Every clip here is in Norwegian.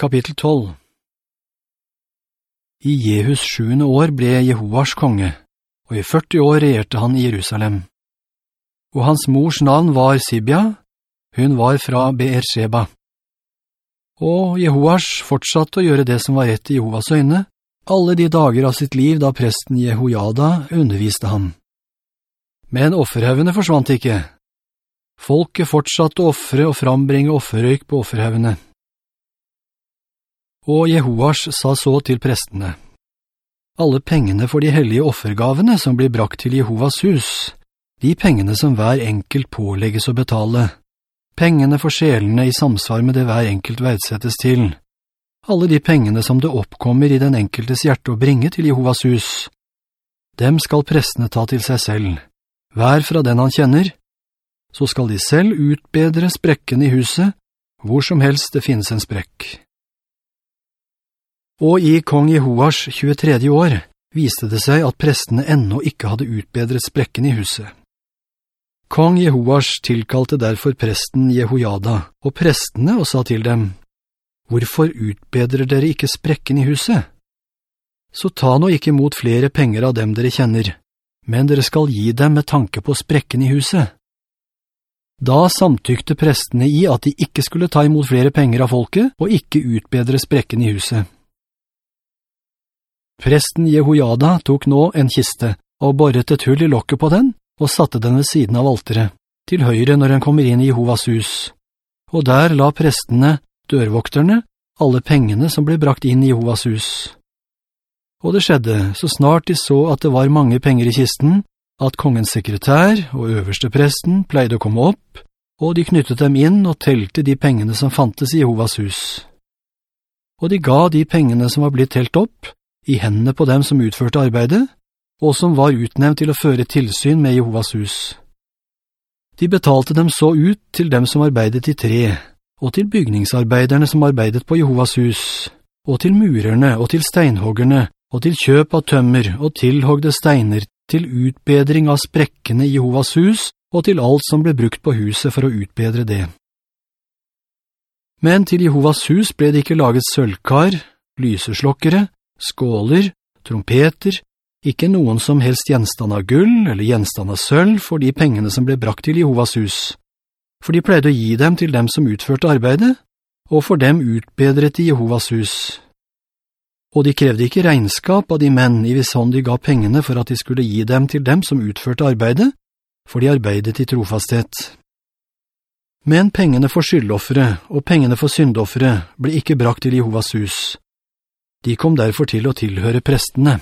Kapittel 12 I Jehus sjuende år ble Jehoas konge, og i 40 år regjerte han i Jerusalem. Og hans mors navn var Sibia, hun var fra Beersheba. Og Jehoas fortsatte å gjøre det som var rett i Jehovas øyne, alle de dager av sitt liv da presten Jehojada underviste ham. Men offerhevende forsvant ikke. Folket fortsatte å offre og frambringe offerrøyk på offerhevene. Og Jehoas sa så til prestene, «Alle pengene for de hellige offergavene som blir brakt til Jehovas hus, de pengene som hver enkelt pålegges å betale, pengene for sjelene i samsvar med det hver enkelt verdsettes til, alle de pengene som det oppkommer i den enkeltes hjerte å bringe til Jehovas hus, dem skal prestene ta til seg selv, hver fra den han kjenner, så skal de selv utbedre sprekken i huset, hvor som helst det finnes en sprekk. Og i kong Jehoas 23. år viste det seg at prestene ennå ikke hadde utbedret sprekken i huset. Kong Jehoas tilkalte derfor presten Jehojada og prestene og sa til dem, «Hvorfor utbedrer dere ikke sprekken i huset? Så ta nå ikke mot flere penger av dem dere kjenner, men dere skal gi dem med tanke på sprekken i huset.» Da samtykte prestene i at de ikke skulle ta imot flere penger av folket og ikke utbedre sprekken i huset. Presten Jehoiada tok nå en kiste og borret et hull i lokket på den og satte den ved siden av altere, til høyre når han kommer inn i Jehovas hus. Og der la prestene, dørvokterne, alle pengene som ble brakt inn i Jehovas hus. Og det skjedde, så snart de så at det var mange penger i kisten, at kongens sekretær og øverste presten pleide å komme opp, og de knyttet dem inn og telte de pengene som fantes i Jehovas hus. Og de ga de pengene som var blitt telt opp, i hendene på dem som utførte arbeidet, og som var utnevnt til å føre tilsyn med Jehovas hus. De betalte dem så ut til dem som arbeidet i tre, og til bygningsarbeiderne som arbeidet på Jehovas hus, og til murerne og til steinhoggerne, og til kjøp av tømmer og tilhogde steiner, til utbedring av sprekkene i Jehovas hus, og til alt som ble brukt på huset for å utbedre det. Men til Jehovas hus ble det ikke laget sølvkar, lyseslokkere, skåler, trompeter, ikke noen som helst gjenstand av gull eller gjenstand av sølv for de pengene som ble brakt til Jehovas hus, for de pleide å gi dem til dem som utførte arbeidet, og for dem utbedret i Jehovas hus. Og de krevde ikke regnskap av de menn i hvis hånd de ga pengene for at de skulle gi dem til dem som utførte arbeidet, for de arbeidet i trofasthet. Men pengene for skyldoffere og pengene for syndoffere ble ikke brakt til Jehovas hus, de kom derfor til å tilhøre prestene.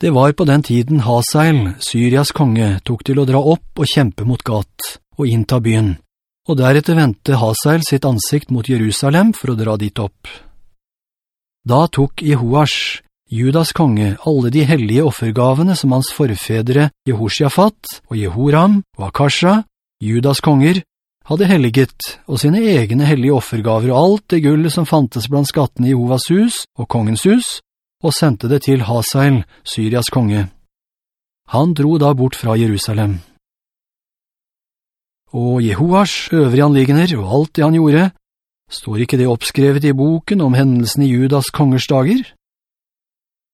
Det var på den tiden Hasael, Syrias konge, tok til å dra opp og kjempe mot Gat og innta byen, og deretter ventet Hasael sitt ansikt mot Jerusalem for å dra dit opp. Da tok Jehoash, Judas konge, alle de hellige offergavene som hans forfedre Jehoshaphat og Jehoram og Akasha, Judas konger, hadde helliget, og sine egne hellige offergaver og alt det gullet som fantes blant skattene i Jehovas hus og kongens hus, og sendte det til Hasael, Syrias konge. Han dro da bort fra Jerusalem. Og Jehoas øvrige anliggener og alt det han gjorde, står ikke det oppskrevet i boken om hendelsen i Judas kongers dager?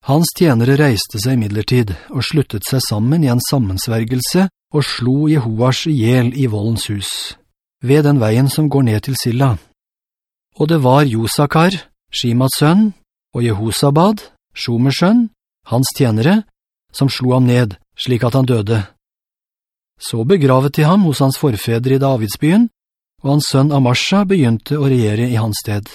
Hans tjenere reiste seg midlertid og sluttet seg sammen i en sammensvergelse og slo Jehoas ihjel i voldens hus ved den veien som går ned til Silla. Og det var Josakar, Shimats sønn, og Jehosabad, Shomers sønn, hans tjenere, som slo ham ned, slik at han døde. Så begravet de ham hos hans forfedre i Davidsbyen, og hans sønn Amasha begynte å regjere i hans sted.